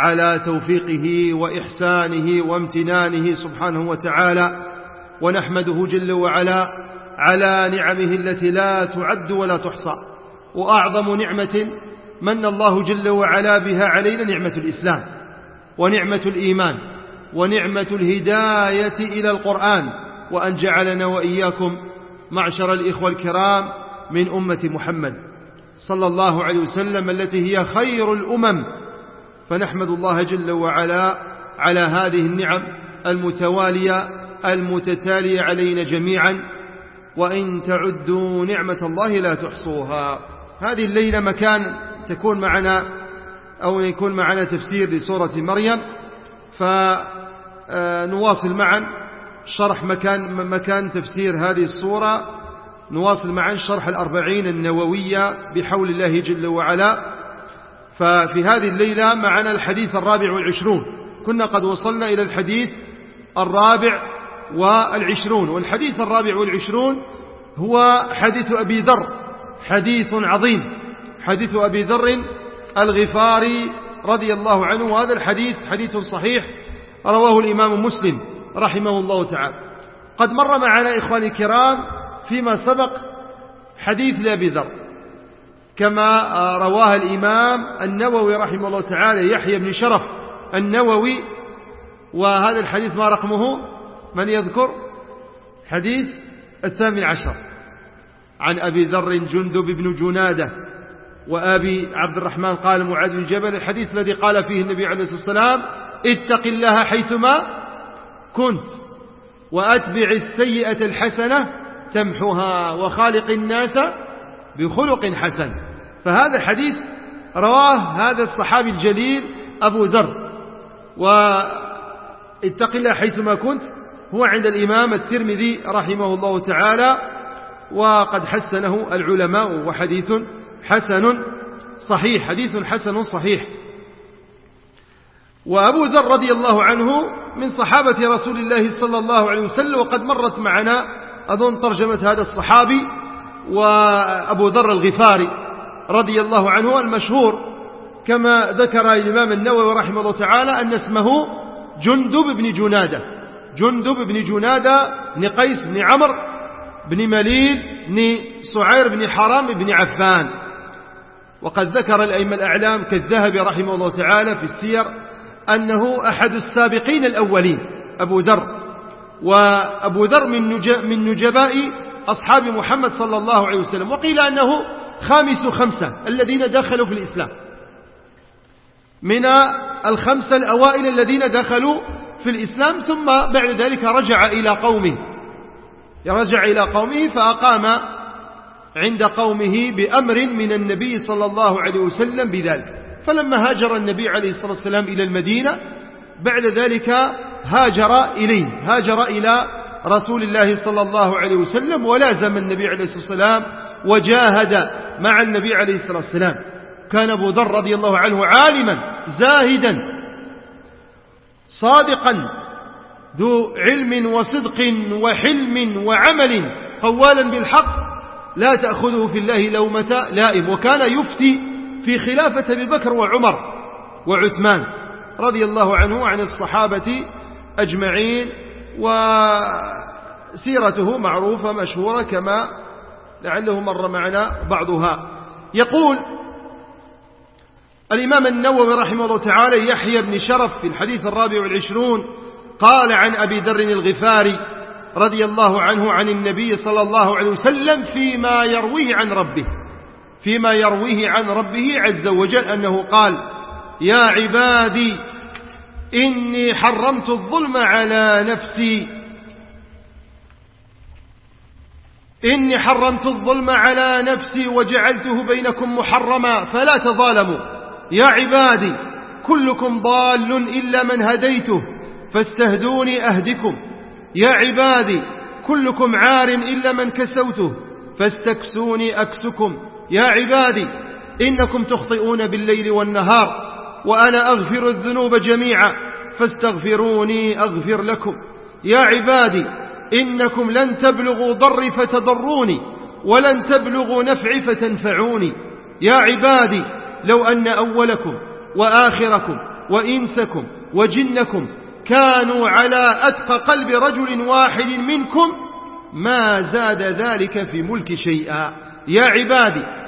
على توفيقه وإحسانه وامتنانه سبحانه وتعالى ونحمده جل وعلا على نعمه التي لا تعد ولا تحصى. وأعظم نعمة من الله جل وعلا بها علينا نعمة الإسلام ونعمة الإيمان ونعمة الهداية إلى القرآن. وأن جعلنا وإياكم معشر الإخوة الكرام من أمة محمد صلى الله عليه وسلم التي هي خير الأمم فنحمد الله جل وعلا على هذه النعم المتوالية المتتالية علينا جميعا. وإن تعدوا نعمة الله لا تحصوها. هذه الليلة مكان تكون معنا أو يكون معنا تفسير لسورة مريم. فنواصل معا شرح مكان, مكان تفسير هذه السورة. نواصل معا شرح الأربعين النووية بحول الله جل وعلا. ففي هذه الليلة معنا الحديث الرابع والعشرون. كنا قد وصلنا إلى الحديث الرابع والعشرون. والحديث الرابع والعشرون هو حديث أبي ذر حديث عظيم. حديث أبي ذر الغفاري رضي الله عنه وهذا الحديث حديث صحيح رواه الإمام مسلم رحمه الله تعالى. قد مر معنا إخواني الكرام فيما سبق حديث لأبي ذر. كما رواه الإمام النووي رحمه الله تعالى يحيى بن شرف النووي وهذا الحديث ما رقمه؟ من يذكر؟ حديث الثامن عشر. عن أبي ذر جندب بن جنادة وأبي عبد الرحمن قال معاذ بن جبل الحديث الذي قال فيه النبي عليه الصلاة والسلام اتق الله حيثما كنت وأتبع السيئة الحسنة تمحها وخالق الناس بخلق حسن. فهذا الحديث رواه هذا الصحابي الجليل أبو ذر. واتق الله حيثما كنت. هو عند الإمام الترمذي رحمه الله تعالى. وقد حسنه العلماء وحديث حسن صحيح. حديث حسن صحيح. وأبو ذر رضي الله عنه من صحابة رسول الله صلى الله عليه وسلم. وقد مرت معنا. أظن ترجمة هذا الصحابي. وأبو ذر الغفاري رضي الله عنه المشهور كما ذكر الإمام النووي رحمه الله تعالى أن اسمه جندب بن جنادة. جندب بن جنادة بن قيس بن عمر بن مليل بن سعير بن حرام بن عفان. وقد ذكر الأئمة الأعلام كالذهبي رحمه الله تعالى في السير أنه أحد السابقين الأولين أبو ذر. وأبو ذر من نجباء أصحاب محمد صلى الله عليه وسلم وقيل أنه خامس خمسة الذين دخلوا في الإسلام. من الخمسة الأوائل الذين دخلوا في الإسلام ثم بعد ذلك رجع إلى قومه. رجع إلى قومه فأقام عند قومه بأمر من النبي صلى الله عليه وسلم بذلك. فلما هاجر النبي عليه الصلاة والسلام إلى المدينة بعد ذلك هاجر إليه هاجر إلى رسول الله صلى الله عليه وسلم ولازم النبي عليه الصلاة والسلام وجاهد مع النبي عليه الصلاة والسلام. كان أبو ذر رضي الله عنه عالما زاهدا صادقا ذو علم وصدق وحلم وعمل قوالا بالحق. لا تأخذه في الله لومة لائم. وكان يفتي في خلافة أبي بكر وعمر وعثمان رضي الله عنه عن الصحابة أجمعين. وسيرته معروفة مشهورة كما لعله مر معنا بعضها. يقول الإمام النووي رحمه الله تعالى يحيى بن شرف في الحديث الرابع والعشرون قال عن أبي ذر الغفاري رضي الله عنه عن النبي صلى الله عليه وسلم فيما يرويه عن ربه فيما يرويه عن ربه عز وجل أنه قال يا عبادي إني حرمت الظلم على نفسي. إني حرمت الظلم على نفسي وجعلته بينكم محرما فلا تظالموا. يا عبادي كلكم ضال إلا من هديته فاستهدوني أهدكم. يا عبادي كلكم عار إلا من كسوته فاستكسوني أكسكم. يا عبادي إنكم تخطئون بالليل والنهار. وأنا أغفر الذنوب جميعا. فاستغفروني أغفر لكم. يا عبادي إنكم لن تبلغوا ضري فتضروني ولن تبلغوا نفعي فتنفعوني. يا عبادي لو أن أولكم وآخركم وإنسكم وجنكم كانوا على أتقى قلب رجل واحد منكم ما زاد ذلك في ملك شيئا. يا عبادي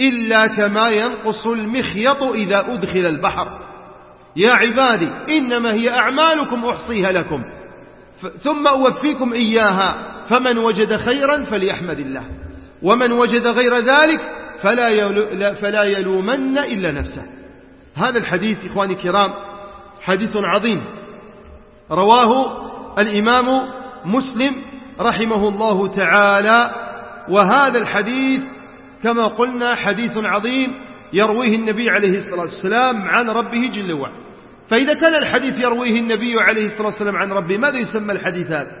إلا كما ينقص المخيط إذا أدخل البحر. يا عبادي إنما هي أعمالكم أحصيها لكم. ثم أوفيكم إياها. فمن وجد خيرا فليحمد الله. ومن وجد غير ذلك فلا, فلا يلومن إلا نفسه. هذا الحديث إخواني الكرام حديث عظيم. رواه الإمام مسلم رحمه الله تعالى. وهذا الحديث كما قلنا حديث عظيم يرويه النبي عليه الصلاة والسلام عن ربه جل وعلا. فإذا كان الحديث يرويه النبي عليه الصلاة والسلام عن ربه ماذا يسمى الحديث هذا؟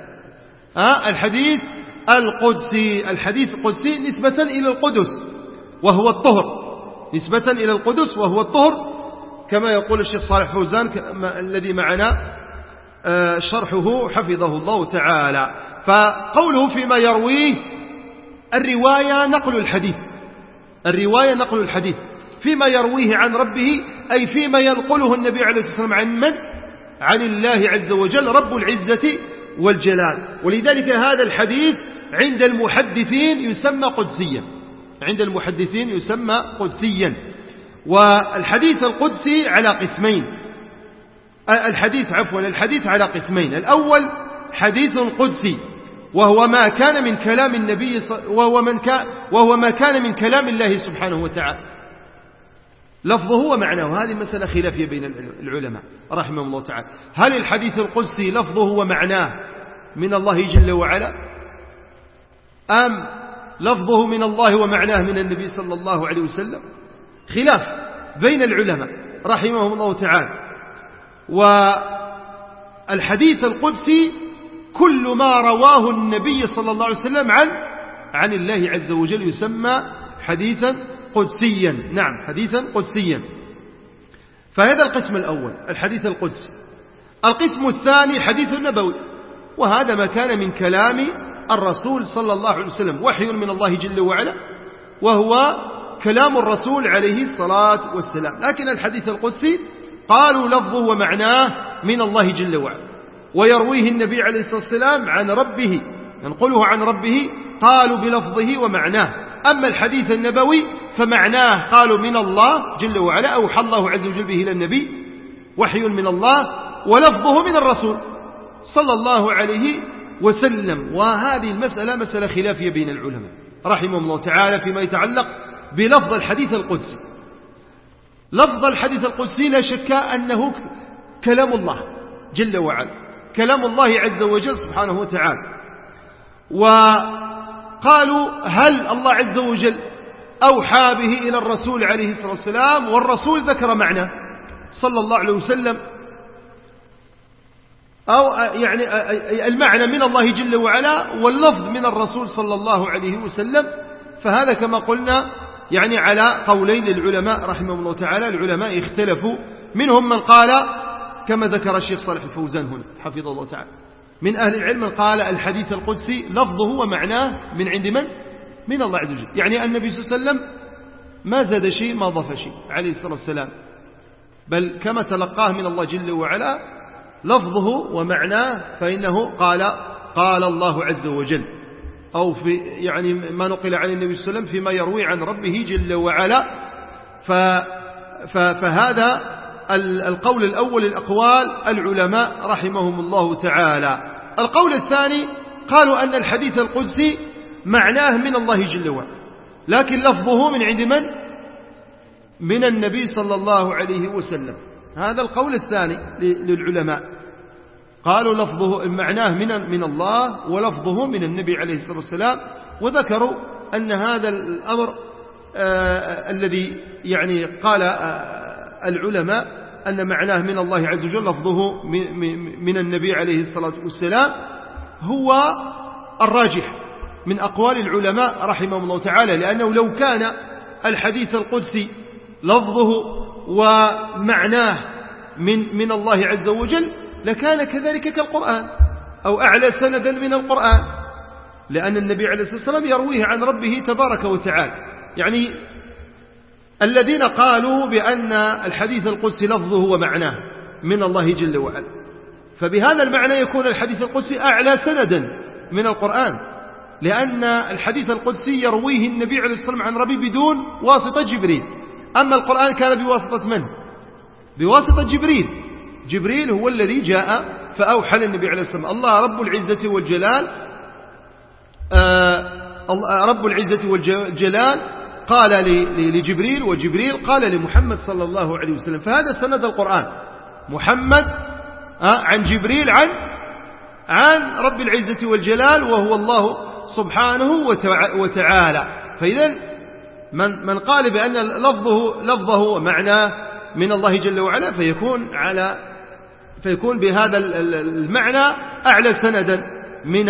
آه الحديث القدسي. الحديث القدسي نسبة إلى القدس وهو الطهر. نسبة إلى القدس وهو الطهر. كما يقول الشيخ صالح فوزان الذي معنا آه، شرحه حفظه الله تعالى. فقوله فيما يرويه الرواية نقل الحديث. الرواية نقل الحديث فيما يرويه عن ربه أي فيما ينقله النبي عليه الصلاة والسلام عن من؟ عن الله عز وجل رب العزة والجلال. ولذلك هذا الحديث عند المحدثين يسمى قدسيا. عند المحدثين يسمى قدسيا. والحديث القدسي على قسمين. الحديث عفوا الحديث على قسمين. الأول حديث قدسي. وهو ما كان من كلام النبي وهو, من كان وهو ما كان من كلام الله سبحانه وتعالى. لفظه ومعناه. هذه مسألة خلافية بين العلماء رحمهم الله تعالى. هل الحديث القدسي لفظه ومعناه من الله جل وعلا؟ أم لفظه من الله ومعناه من النبي صلى الله عليه وسلم؟ خلاف بين العلماء رحمهم الله تعالى. والحديث القدسي كل ما رواه النبي صلى الله عليه وسلم عن عن الله عز وجل يسمى حديثا قدسيا. نعم حديثا قدسيا. فهذا القسم الأول الحديث القدسي. القسم الثاني حديث النبوي. وهذا ما كان من كلام الرسول صلى الله عليه وسلم. وحي من الله جل وعلا وهو كلام الرسول عليه الصلاة والسلام. لكن الحديث القدسي قالوا لفظه ومعناه من الله جل وعلا. ويرويه النبي عليه الصلاة والسلام عن ربه ينقله عن ربه قالوا بلفظه ومعناه. أما الحديث النبوي فمعناه قالوا من الله جل وعلا أوحى الله عز وجل به إلى النبي وحي من الله ولفظه من الرسول صلى الله عليه وسلم. وهذه المسألة مسألة خلافية بين العلماء رحمهم الله تعالى فيما يتعلق بلفظ الحديث القدسي. لفظ الحديث القدسي لا شك أنه كلام الله جل وعلا. كلام الله عز وجل سبحانه وتعالى. وقالوا هل الله عز وجل أوحى به إلى الرسول عليه الصلاة والسلام؟ والرسول ذكر معنى صلى الله عليه وسلم. أو يعني المعنى من الله جل وعلا واللفظ من الرسول صلى الله عليه وسلم. فهذا كما قلنا يعني على قولين للعلماء رحمه الله تعالى. العلماء اختلفوا. منهم من قال كما ذكر الشيخ صالح الفوزان هنا حفظه الله تعالى. من أهل العلم قال الحديث القدسي لفظه ومعناه من عند من؟ من الله عز وجل. يعني النبي صلى الله عليه وسلم ما زاد شيء ما ضاف شيء عليه الصلاة والسلام. بل كما تلقاه من الله جل وعلا لفظه ومعناه فإنه قال قال الله عز وجل. أو في يعني ما نقل عن النبي صلى الله عليه وسلم فيما يروي عن ربه جل وعلا. ف فهذا القول الأول الأقوال العلماء رحمهم الله تعالى. القول الثاني قالوا أن الحديث القدسي معناه من الله جل وعلا. لكن لفظه من عند من؟ من النبي صلى الله عليه وسلم. هذا القول الثاني للعلماء. قالوا لفظه معناه من من الله ولفظه من النبي عليه الصلاة والسلام. وذكروا أن هذا الأمر آه الذي يعني قال آه العلماء أن معناه من الله عز وجل لفظه من النبي عليه الصلاة والسلام هو الراجح من أقوال العلماء رحمهم الله تعالى لأنه لو كان الحديث القدسي لفظه ومعناه من, من الله عز وجل لكان كذلك كالقرآن أو أعلى سندا من القرآن لأن النبي عليه الصلاة والسلام يرويه عن ربه تبارك وتعالى. يعني الذين قالوا بأن الحديث القدسي لفظه ومعناه من الله جل وعلا. فبهذا المعنى يكون الحديث القدسي أعلى سندا من القرآن لأن الحديث القدسي يرويه النبي عليه الصلاة والسلام عن ربي بدون واسطة جبريل. أما القرآن كان بواسطة من؟ بواسطة جبريل. جبريل هو الذي جاء فأوحى للنبي عليه الصلاة والسلام الله رب العزة والجلال آه رب العزة والجلال قال لجبريل وجبريل قال لمحمد صلى الله عليه وسلم فهذا سند القرآن. محمد آه عن جبريل عن عن رب العزة والجلال وهو الله سبحانه وتعالى. فإذا من من قال بأن لفظه لفظه ومعناه من الله جل وعلا فيكون على فيكون بهذا المعنى أعلى سندا من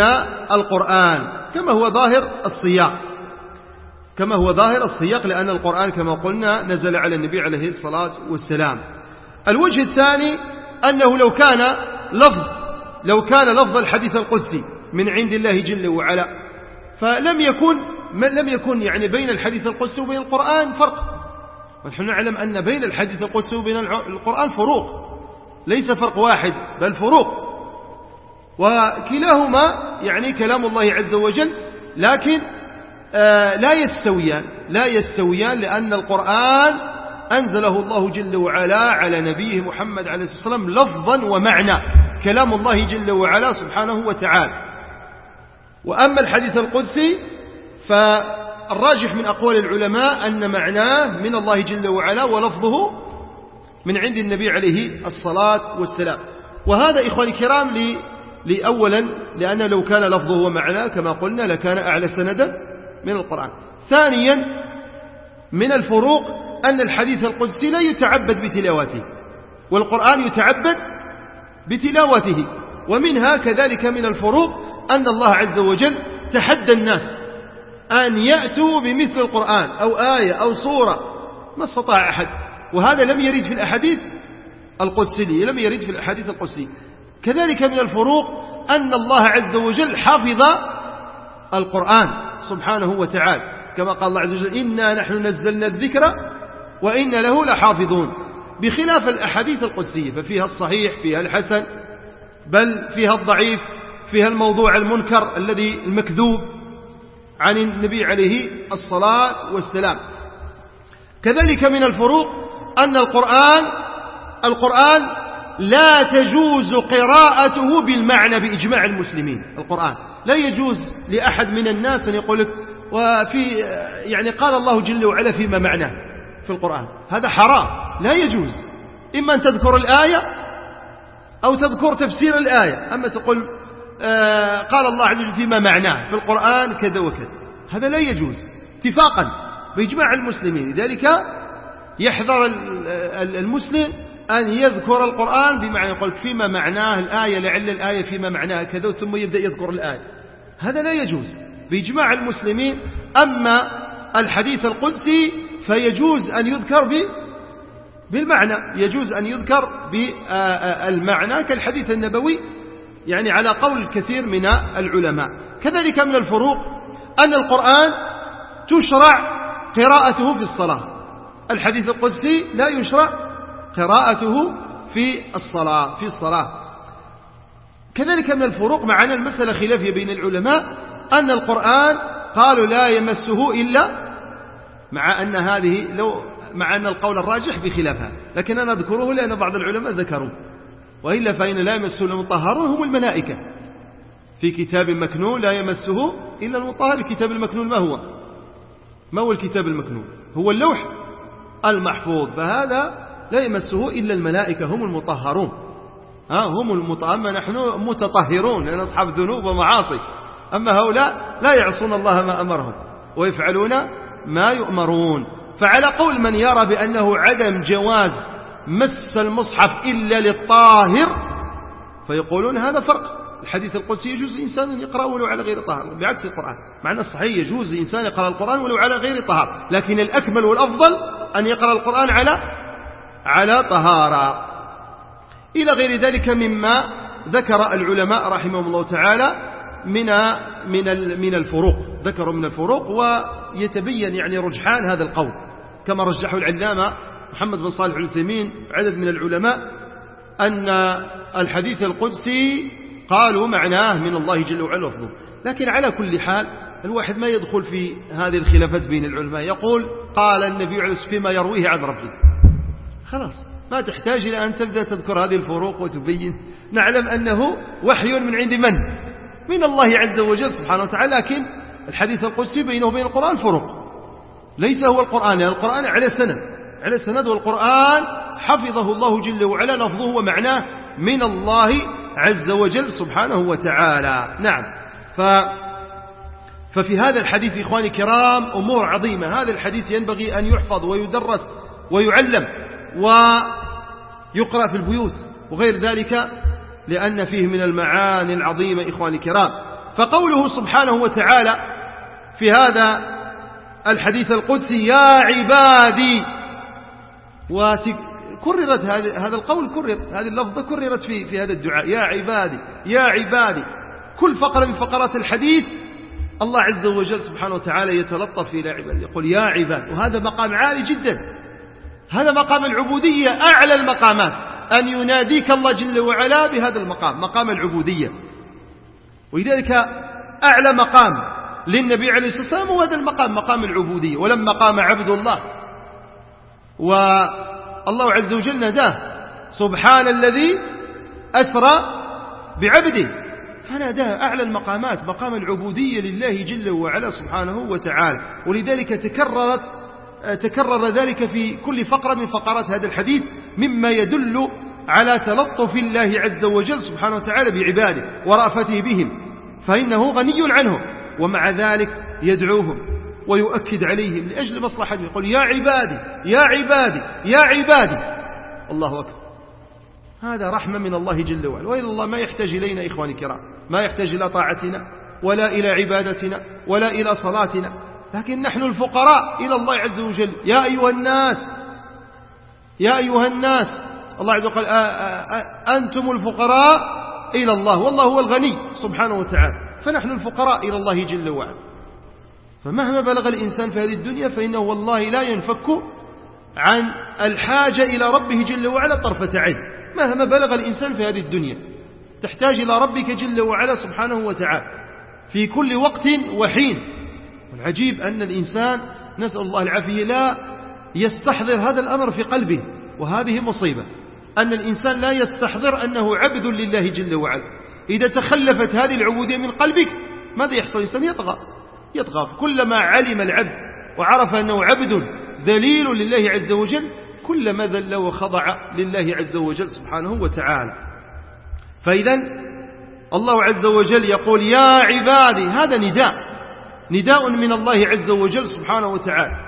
القرآن كما هو ظاهر السياق كما هو ظاهر السياق لأن القرآن كما قلنا نزل على النبي عليه الصلاة والسلام. الوجه الثاني أنه لو كان لفظ لو كان لفظ الحديث القدسي من عند الله جل وعلا فلم يكن لم يكن يعني بين الحديث القدسي وبين القرآن فرق. ونحن نعلم أن بين الحديث القدسي وبين القرآن فروق. ليس فرق واحد بل فروق. وكلاهما يعني كلام الله عز وجل لكن لا يستويان لا يستويان لأن القرآن أنزله الله جل وعلا على نبيه محمد عليه الصلاة والسلام لفظا ومعنى كلام الله جل وعلا سبحانه وتعالى. وأما الحديث القدسي فالراجح من أقوال العلماء أن معناه من الله جل وعلا ولفظه من عند النبي عليه الصلاة والسلام. وهذا إخواني الكرام لأولا لأن لو كان لفظه ومعناه كما قلنا لكان أعلى سندا من القرآن. ثانيا من الفروق أن الحديث القدسي لا يتعبد بتلاوته والقرآن يتعبد بتلاوته. ومنها كذلك من الفروق أن الله عز وجل تحدى الناس أن يأتوا بمثل القرآن أو آية أو صورة ما استطاع أحد. وهذا لم يرد في الأحاديث القدسية لم يرد في الأحاديث القدسية. كذلك من الفروق أن الله عز وجل حفظ القرآن سبحانه وتعالى. كما قال الله عز وجل إنا نحن نزلنا الذكر وإن له لحافظون. بخلاف الأحاديث القدسية ففيها الصحيح فيها الحسن بل فيها الضعيف فيها الموضوع المنكر الذي المكذوب عن النبي عليه الصلاة والسلام. كذلك من الفروق أن القرآن القرآن لا تجوز قراءته بالمعنى بإجماع المسلمين القرآن. لا يجوز لأحد من الناس أن يقول لك وفي يعني قال الله جل وعلا فيما معناه في القرآن. هذا حرام لا يجوز. إما أن تذكر الآية أو تذكر تفسير الآية أما تقول آه قال الله عز وجل فيما معناه في القرآن كذا وكذا. هذا لا يجوز. اتفاقا بإجماع المسلمين. لذلك يحذر المسلم أن يذكر القرآن بمعنى يقول فيما معناه الآية لعل الآية فيما معناها كذا ثم يبدأ يذكر الآية. هذا لا يجوز بإجماع المسلمين أما الحديث القدسي فيجوز أن يذكر بالمعنى يجوز أن يذكر بالمعنى كالحديث النبوي يعني على قول كثير من العلماء. كذلك من الفروق أن القرآن تشرع قراءته في الصلاة. الحديث القدسي لا يشرع قراءته في الصلاة في الصلاة. كذلك من الفروق معنا المسألة خلافية بين العلماء أن القرآن قالوا لا يمسه إلا مع أن هذه لو مع أن القول الراجح بخلافها. لكن أنا أذكره لأن بعض العلماء ذكروا. وإلا فإن لا يمسه المطهرون هم الملائكة. في كتاب مكنون لا يمسه إلا المطهر. الكتاب المكنون ما هو؟ ما هو الكتاب المكنون؟ هو اللوح المحفوظ. فهذا لا يمسه إلا الملائكة. هم المطهرون. هم المطهرون نحن متطهرون لأن أصحاب ذنوب ومعاصي. أما هؤلاء لا يعصون الله ما أمرهم ويفعلون ما يؤمرون. فعلى قول من يرى بأنه عدم جواز مس المصحف إلا للطاهر فيقولون هذا فرق. الحديث القدسي يجوز إنسان أن يقرأ ولو على غير طهر بعكس القرآن. معنى الصحيح يجوز إنسان يقرأ القرآن ولو على غير طهر لكن الأكمل والأفضل أن يقرأ القرآن على على طهارة. إلى غير ذلك مما ذكر العلماء رحمهم الله تعالى من من من الفروق. ذكروا من الفروق ويتبين يعني رجحان هذا القول. كما رجحه العلامة محمد بن صالح العثيمين عدد من العلماء أن الحديث القدسي قالوا معناه من الله جل وعلا لفظه. لكن على كل حال الواحد ما يدخل في هذه الخلافات بين العلماء. يقول قال النبي عليه الصلاة فيما يرويه عن ربه خلاص. ما تحتاج إلى أن تبدأ تذكر هذه الفروق وتبين. نعلم أنه وحي من عند من؟ من الله عز وجل سبحانه وتعالى لكن الحديث القدسي بينه وبين القرآن فروق. ليس هو القرآن لأن القرآن على سند. على سند والقرآن حفظه الله جل وعلا لفظه ومعناه من الله عز وجل سبحانه وتعالى. نعم. ف ففي هذا الحديث إخواني كرام أمور عظيمة. هذا الحديث ينبغي أن يحفظ ويدرس ويعلم. ويقرأ في البيوت وغير ذلك لأن فيه من المعاني العظيمة إخواني الكرام. فقوله سبحانه وتعالى في هذا الحديث القدسي يا عبادي وكررت هذا القول كرر هذه اللفظة كررت في, في هذا الدعاء. يا عبادي يا عبادي. كل فقرة من فقرات الحديث الله عز وجل سبحانه وتعالى يتلطف إلى عباده يقول يا عباد. وهذا مقام عالي جدا. هذا مقام العبودية أعلى المقامات. أن يناديك الله جل وعلا بهذا المقام مقام العبودية. ولذلك أعلى مقام للنبي عليه الصلاة والسلام هو هذا المقام مقام العبودية. ولما قام عبد الله والله عز وجل ناداه سبحان الذي أسرى بعبده. فناداه أعلى المقامات مقام العبودية لله جل وعلا سبحانه وتعالى. ولذلك تكررت تكرر ذلك في كل فقرة من فقرات هذا الحديث مما يدل على تلطف الله عز وجل سبحانه وتعالى بعباده ورأفته بهم فإنه غني عنهم ومع ذلك يدعوهم ويؤكد عليهم لأجل مصلحتهم يقول يا عبادي يا عبادي يا عبادي. الله أكبر. هذا رحمة من الله جل وعلا وإلى الله ما يحتاج إلينا إخواني الكرام ما يحتاج إلى طاعتنا ولا إلى عبادتنا ولا إلى صلاتنا. لكن نحن الفقراء إلى الله عز وجل. يا أيها الناس يا أيها الناس الله عز وجل أنتم الفقراء إلى الله والله هو الغني سبحانه وتعالى. فنحن الفقراء إلى الله جل وعلا. فمهما بلغ الإنسان في هذه الدنيا فإنه والله لا ينفك عن الحاجة إلى ربه جل وعلا طرفة عين. مهما بلغ الإنسان في هذه الدنيا تحتاج إلى ربك جل وعلا سبحانه وتعالى في كل وقت وحين. العجيب أن الإنسان نسأل الله العافية لا يستحضر هذا الأمر في قلبه وهذه مصيبة. أن الإنسان لا يستحضر أنه عبد لله جل وعلا. إذا تخلفت هذه العبودية من قلبك ماذا يحصل؟ الإنسان يطغى. يطغى. كلما علم العبد وعرف أنه عبد ذليل لله عز وجل كلما ذل وخضع لله عز وجل سبحانه وتعالى. فإذا الله عز وجل يقول يا عبادي هذا نداء. نداء من الله عز وجل سبحانه وتعالى.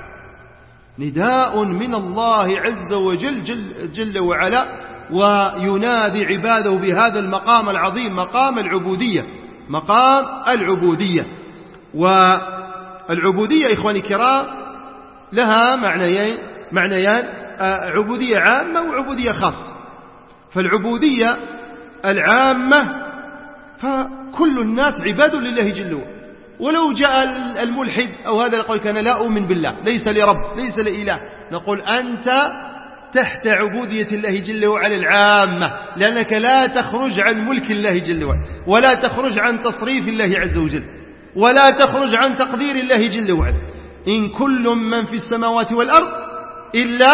نداء من الله عز وجل جل, جل وعلا وينادي عباده بهذا المقام العظيم مقام العبودية مقام العبودية. والعبودية إخواني الكرام لها معنيين معنيان عبودية عامة وعبودية خاصة. فالعبودية العامة فكل الناس عباد لله جل وعلا. ولو جاء الملحد أو هذا يقول كان لا أؤمن بالله ليس لرب ليس لإله. نقول أنت تحت عبودية الله جل وعلا العامة لأنك لا تخرج عن ملك الله جل وعلا ولا تخرج عن تصريف الله عز وجل ولا تخرج عن تقدير الله جل وعلا. إن كل من في السماوات والأرض إلا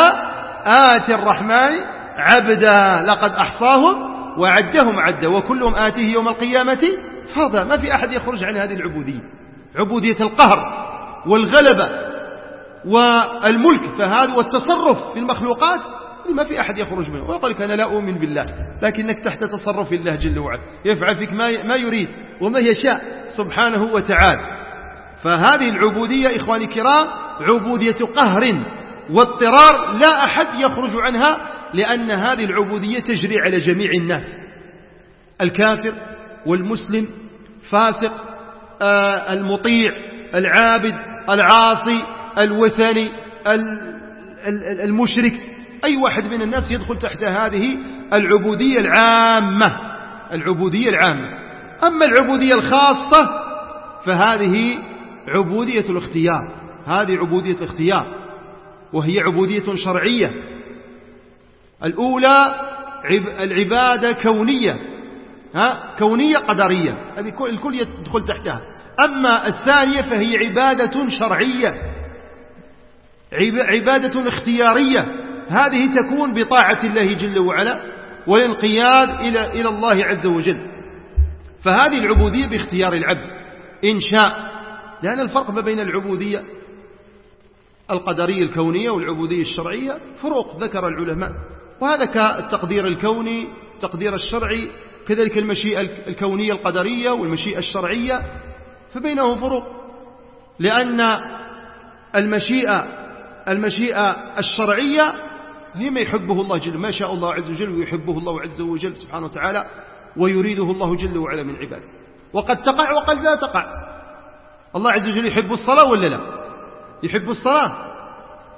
آتي الرحمن عبدا لقد أحصاهم وعدهم عدا وكلهم آتيه يوم القيامة فرضا ما في أحد يخرج عن هذه العبودية. عبودية القهر والغلبة والملك فهذا والتصرف في المخلوقات ما في أحد يخرج منه ويقول لك أنا لا أؤمن بالله لكنك تحت تصرف الله جل وعلا. يفعل فيك ما يريد وما يشاء سبحانه وتعالى. فهذه العبودية إخواني الكرام عبودية قهر واضطرار لا أحد يخرج عنها لأن هذه العبودية تجري على جميع الناس. الكافر والمسلم فاسق آه، المطيع العابد العاصي الوثني المشرك. أي واحد من الناس يدخل تحت هذه العبودية العامة العبودية العامة. أما العبودية الخاصة فهذه عبودية الاختيار. هذه عبودية الاختيار وهي عبودية شرعية. الأولى العبادة كونية ها؟ كونية قدرية. هذه الكل يدخل تحتها. أما الثانية فهي عبادة شرعية. عبادة اختيارية. هذه تكون بطاعة الله جل وعلا والانقياد إلى إلى الله عز وجل. فهذه العبودية باختيار العبد. إن شاء. لأن الفرق ما بين العبودية القدرية الكونية والعبودية الشرعية فروق ذكر العلماء. وهذا كالتقدير الكوني تقدير الشرعي كذلك المشيئة الكونية القدرية والمشيئة الشرعية فبينهم فروق. لأن المشيئة المشيئة الشرعية هي ما يحبه الله جل ما شاء الله عز وجل ويحبه الله عز وجل سبحانه وتعالى ويريده الله جل وعلا من عباده. وقد تقع وقد لا تقع. الله عز وجل يحب الصلاة ولا لا؟ يحب الصلاة.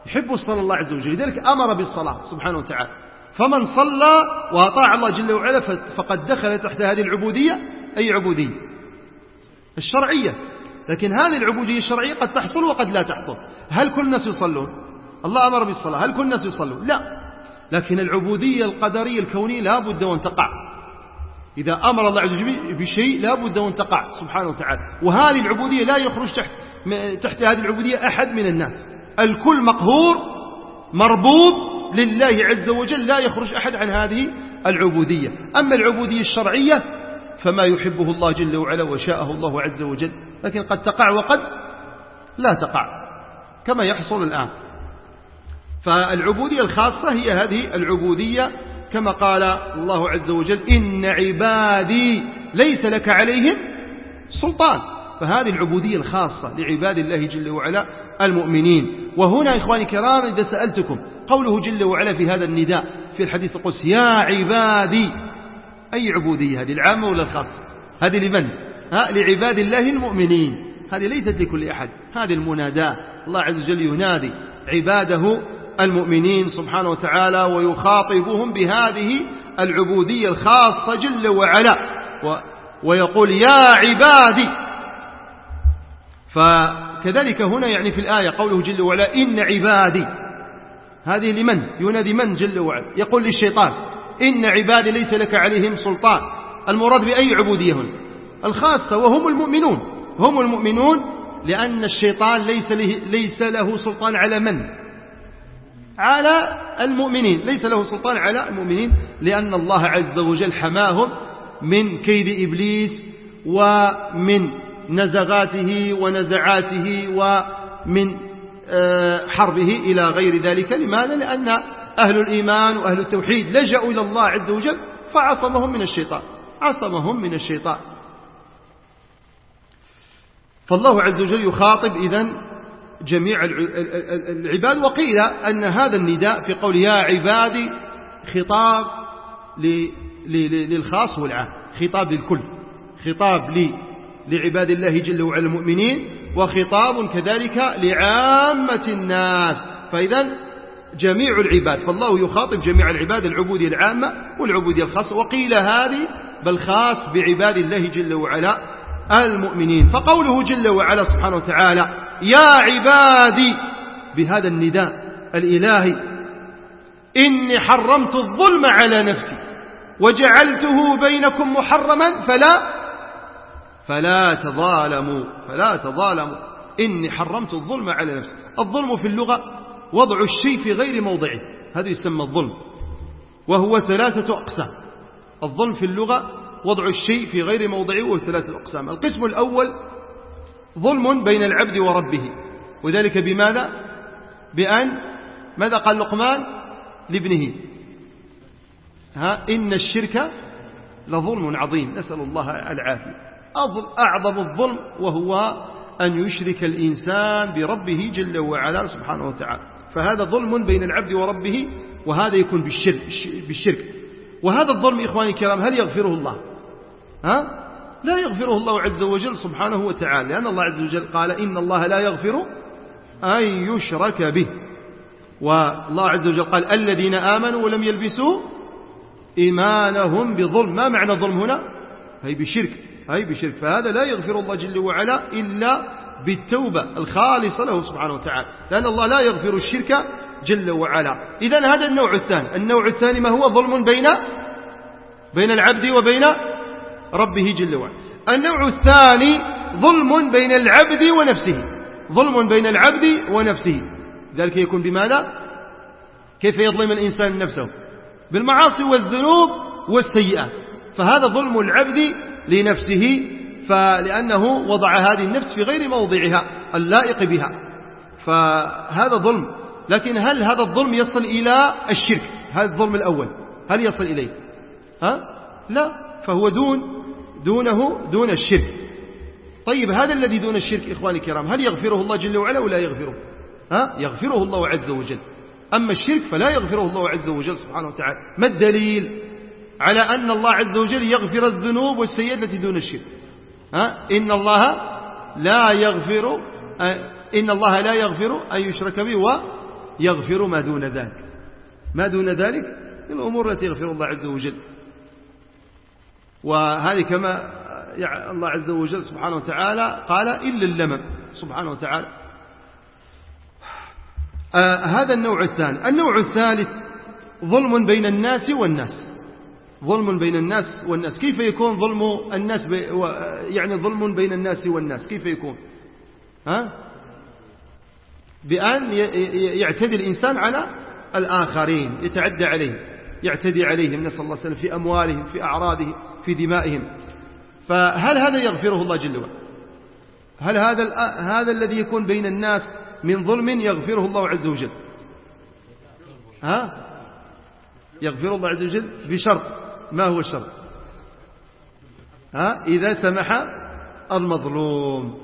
يحب الصلاة الله عز وجل. لذلك أمر بالصلاة سبحانه وتعالى. فمن صلى وأطاع الله جل وعلا فقد دخل تحت هذه العبودية أي عبودية؟ الشرعية. لكن هذه العبودية الشرعية قد تحصل وقد لا تحصل. هل كل الناس يصلون؟ الله أمر بالصلاة. هل كل الناس يصلون؟ لا. لكن العبودية القدرية الكونية لا بد وأن تقع. إذا أمر الله عز وجل بشيء لا بد وأن تقع سبحانه وتعالى. وهذه العبودية لا يخرج تحت تحت هذه العبودية أحد من الناس. الكل مقهور مربوط لله عز وجل لا يخرج أحد عن هذه العبودية. أما العبودية الشرعية فما يحبه الله جل وعلا وشاءه الله عز وجل لكن قد تقع وقد لا تقع كما يحصل الآن. فالعبودية الخاصة هي هذه العبودية كما قال الله عز وجل إن عبادي ليس لك عليهم سلطان. فهذه العبودية الخاصة لعباد الله جل وعلا المؤمنين. وهنا إخواني الكرام إذا سألتكم قوله جل وعلا في هذا النداء في الحديث القدس يا عبادي. أي عبودية هذه العامة ولا الخاصة؟ هذه لمن؟ ها لعباد الله المؤمنين. هذه ليست لكل أحد. هذه المناداة. الله عز وجل ينادي عباده المؤمنين سبحانه وتعالى ويخاطبهم بهذه العبودية الخاصة جل وعلا. ويقول يا عبادي. فكذلك هنا يعني في الآية قوله جل وعلا إن عبادي هذه لمن؟ ينادي من جل وعلا. يقول للشيطان إن عبادي ليس لك عليهم سلطان. المراد بأي عبودية هنا؟ الخاصة وهم المؤمنون. هم المؤمنون لأن الشيطان ليس له, ليس له سلطان على من؟ على المؤمنين. ليس له سلطان على المؤمنين لأن الله عز وجل حماهم من كيد إبليس ومن نزغاته ونزعاته ومن حربه إلى غير ذلك. لماذا؟ لأن أهل الإيمان وأهل التوحيد لجأوا إلى الله عز وجل فعصمهم من الشيطان. عصمهم من الشيطان. فالله عز وجل يخاطب إذن جميع العباد. وقيل أن هذا النداء في قول يا عبادي خطاب للخاص والعام. خطاب للكل. خطاب لعباد الله جل وعلا المؤمنين. وخطاب كذلك لعامة الناس. فإذا جميع العباد فالله يخاطب جميع العباد العبودية العامة والعبودية الخاصة. وقيل هذه بل خاص بعباد الله جل وعلا المؤمنين. فقوله جل وعلا سبحانه وتعالى يا عبادي بهذا النداء الإلهي إني حرمت الظلم على نفسي وجعلته بينكم محرما فلا فلا تظالموا فلا تظالموا. إني حرمت الظلم على نفسي. الظلم في اللغة وضع الشيء في غير موضعه. هذا يسمى الظلم. وهو ثلاثة أقسام. الظلم في اللغة وضع الشيء في غير موضعه وهو ثلاثة أقسام. القسم الأول ظلم بين العبد وربه. وذلك بماذا؟ بأن ماذا قال لقمان لابنه؟ ها إن الشرك لظلم عظيم. نسأل الله العافية. أعظم الظلم وهو أن يشرك الإنسان بربه جل وعلا سبحانه وتعالى. فهذا ظلم بين العبد وربه وهذا يكون بالشرك, بالشرك. وهذا الظلم إخواني الكرام هل يغفره الله؟ ها؟ لا يغفره الله عز وجل سبحانه وتعالى لأن الله عز وجل قال إن الله لا يغفر أن يشرك به. والله عز وجل قال الذين آمنوا ولم يلبسوا إيمانهم بظلم. ما معنى ظلم هنا؟ هي بشرك. هي بشرك. فهذا لا يغفر الله جل وعلا إلا بالتوبة الخالصة له سبحانه وتعالى لأن الله لا يغفر الشرك جل وعلا. إذا هذا النوع الثاني. النوع الثاني ما هو ظلم بين بين العبد وبين ربه جل وعلا. النوع الثاني ظلم بين العبد ونفسه. ظلم بين العبد ونفسه. ذلك يكون بماذا؟ كيف يظلم الإنسان نفسه؟ بالمعاصي والذنوب والسيئات. فهذا ظلم العبد لنفسه فلأنه وضع هذه النفس في غير موضعها اللائق بها. فهذا ظلم. لكن هل هذا الظلم يصل إلى الشرك؟ هذا الظلم الأول. هل يصل إليه؟ ها؟ لا. فهو دون دونه دون الشرك. طيب هذا الذي دون الشرك إخواني الكرام هل يغفره الله جل وعلا ولا يغفره؟ ها؟ يغفره الله عز وجل. أما الشرك فلا يغفره الله عز وجل سبحانه وتعالى. ما الدليل؟ على أن الله عز وجل يغفر الذنوب والسيئات التي دون الشرك. ها؟ إن الله لا يغفر إن الله لا يغفر أن يشرك به ويغفر ما دون ذلك. ما دون ذلك؟ من الأمور التي يغفر الله عز وجل. وهذه كما الله عز وجل سبحانه وتعالى قال إلا اللمم. سبحانه وتعالى. آه هذا النوع الثاني. النوع الثالث ظلم بين الناس والناس. ظلم بين الناس والناس. كيف يكون ظلم الناس يعني ظلم بين الناس والناس؟ كيف يكون؟ ها؟ بأن يعتدي الإنسان على الآخرين يتعدى عليهم يعتدي عليهم نسأل الله سلم في أموالهم في أعراضهم في دمائهم. فهل هذا يغفره الله جل وعلا؟ هل هذا هذا الذي يكون بين الناس من ظلم يغفره الله عز وجل؟ ها؟ يغفر الله عز وجل بشرط. ما هو الشرط؟ ها؟ إذا سمح المظلوم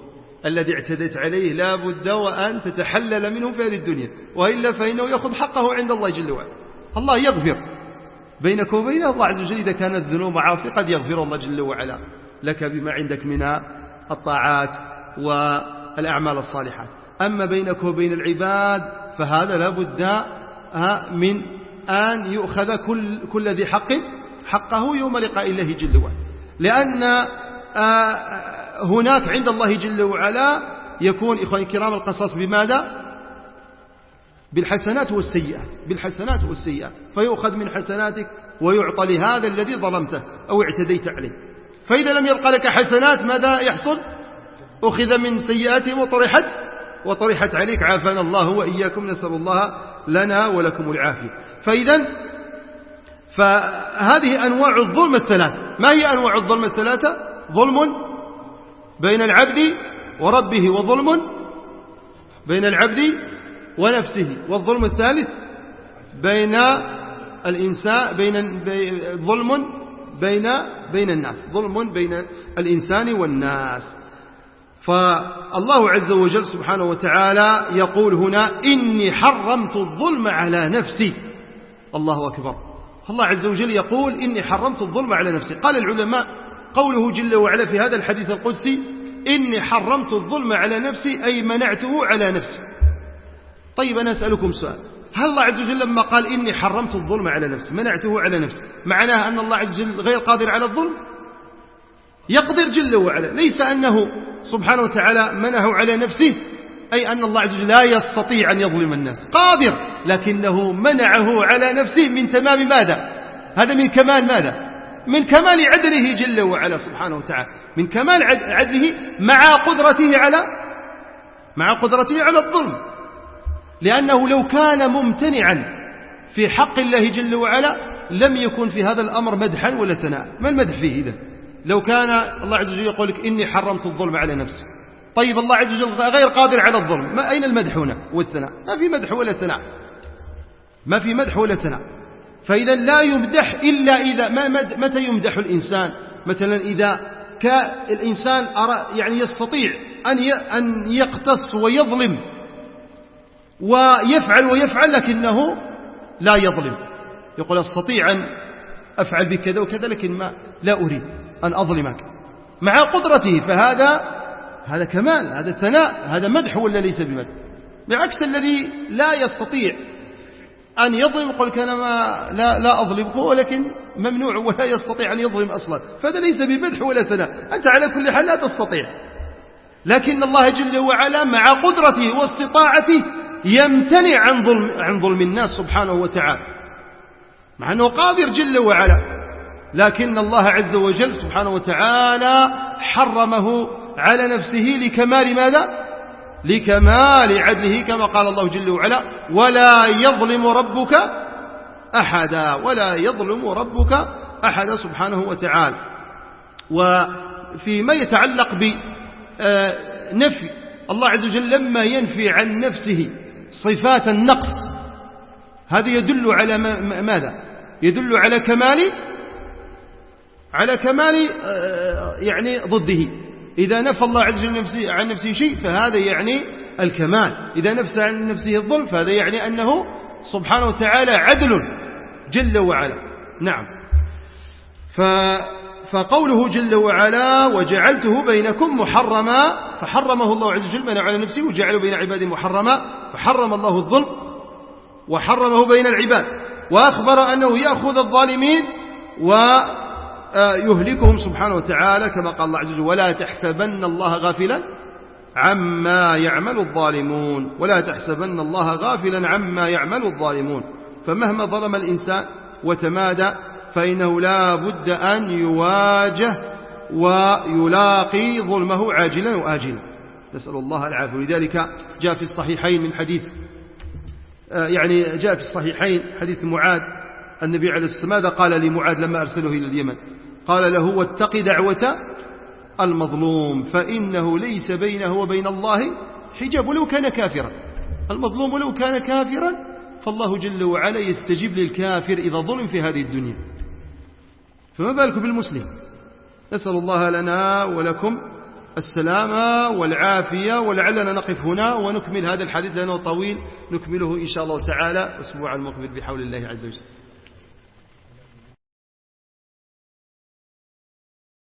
الذي اعتدت عليه لا بد وأن تتحلل منه في هذه الدنيا وإلا فإنه يأخذ حقه عند الله جل وعلا. الله يغفر بينك وبين الله عز وجل إذا كانت ذنوب معاصي قد يغفر الله جل وعلا لك بما عندك من الطاعات والأعمال الصالحات. أما بينك وبين العباد فهذا لا بد من أن يؤخذ كل, كل ذي حق حقه يوم لقاء الله جل وعلا. لأن هناك عند الله جل وعلا يكون إخواني الكرام القصاص بماذا؟ بالحسنات والسيئات بالحسنات والسيئات. فيؤخذ من حسناتك ويعطى لهذا الذي ظلمته أو اعتديت عليه. فإذا لم يبقى لك حسنات ماذا يحصل؟ أخذ من سيئاتهم وطرحت وطرحت عليك. عافانا الله وإياكم نسأل الله لنا ولكم العافية. فإذا فهذه أنواع الظلم الثلاث ما هي أنواع الظلم الثلاثة؟ ظلم بين العبد وربه وظلم بين العبد ونفسه. والظلم الثالث بين الإنسان بين ظلم بين بين الناس. ظلم بين الإنسان والناس. فالله عز وجل سبحانه وتعالى يقول هنا إني حرمت الظلم على نفسي. الله أكبر. الله عز وجل يقول إني حرمت الظلم على نفسي. قال العلماء قوله جل وعلا في هذا الحديث القدسي إني حرمت الظلم على نفسي أي منعته على نفسي. طيب أنا أسألكم سؤال. هل الله عز وجل لما قال إني حرمت الظلم على نفسي منعته على نفسي معناه أن الله عز وجل غير قادر على الظلم؟ يقدر جل وعلا. ليس أنه سبحانه وتعالى منعه على نفسه أي أن الله عز وجل لا يستطيع أن يظلم الناس. قادر لكنه منعه على نفسه من تمام ماذا؟ هذا من كمال ماذا؟ من كمال عدله جل وعلا سبحانه وتعالى. من كمال عدله مع قدرته على مع قدرته على الظلم. لأنه لو كان ممتنعا في حق الله جل وعلا لم يكن في هذا الأمر مدحا ولا ثناء. ما المدح فيه إذا لو كان الله عز وجل يقول لك إني حرمت الظلم على نفسي. طيب الله عز وجل غير قادر على الظلم. ما أين المدح هنا والثناء؟ ما في مدح ولا ثناء. ما في مدح ولا ثناء. فإذا لا يمدح إلا إذا ما متى يمدح الإنسان؟ مثلا إذا كالإنسان يعني يستطيع أن يقتص ويظلم ويفعل ويفعل لكنه لا يظلم. يقول أستطيع أن أفعل بكذا وكذا لكن ما لا أريد أن أظلمك. مع قدرته فهذا هذا كمال هذا ثناء هذا مدح ولا ليس بمدح؟ بعكس الذي لا يستطيع أن يظلم يقول لك أنا ما لا, لا أظلمك ولكن ممنوع ولا يستطيع أن يظلم أصلا. فهذا ليس بمدح ولا ثناء. أنت على كل حال لا تستطيع. لكن الله جل وعلا مع قدرته واستطاعته يمتنع عن ظلم, عن ظلم الناس سبحانه وتعالى. مع أنه قادر جل وعلا. لكن الله عز وجل سبحانه وتعالى حرمه على نفسه لكمال ماذا؟ لكمال عدله كما قال الله جل وعلا ولا يظلم ربك أحدا ولا يظلم ربك أحدا سبحانه وتعالى. وفيما يتعلق بنفي الله عز وجل لما ينفي عن نفسه صفات النقص هذا يدل على ماذا؟ يدل على كمال على كمال آه، يعني ضده. إذا نفى الله عز وجل عن نفسه شيء فهذا يعني الكمال. إذا نفى عن نفسه الظلم فهذا يعني أنه سبحانه وتعالى عدل جل وعلا. نعم. فقوله جل وعلا وجعلته بينكم محرما فحرمه الله عز وجل على نفسه وجعله بين عباده محرما فحرم الله الظلم وحرمه بين العباد. وأخبر أنه يأخذ الظالمين ويهلكهم سبحانه وتعالى كما قال الله عز وجل ولا تحسبن الله غافلا عما يعمل الظالمون. ولا تحسبن الله غافلا عما يعمل الظالمون. فمهما ظلم الإنسان وتمادى فإنه لا بد أن يواجه ويلاقي ظلمه عاجلا وآجلا. نسأل الله العافية. ولذلك جاء في الصحيحين من حديث آه، يعني جاء في الصحيحين حديث معاذ النبي عليه الصلاة ماذا قال لمعاذ لما أرسله إلى اليمن؟ قال له واتق دعوة المظلوم فإنه ليس بينه وبين الله حجاب ولو كان كافرا. المظلوم ولو كان كافرا فالله جل وعلا يستجيب للكافر إذا ظلم في هذه الدنيا. فما بالك بالمسلم؟ نسأل الله لنا ولكم السلامة والعافية ولعلنا نقف هنا ونكمل هذا الحديث لأنه طويل. نكمله إن شاء الله تعالى أسبوع المقبل بحول الله عز وجل.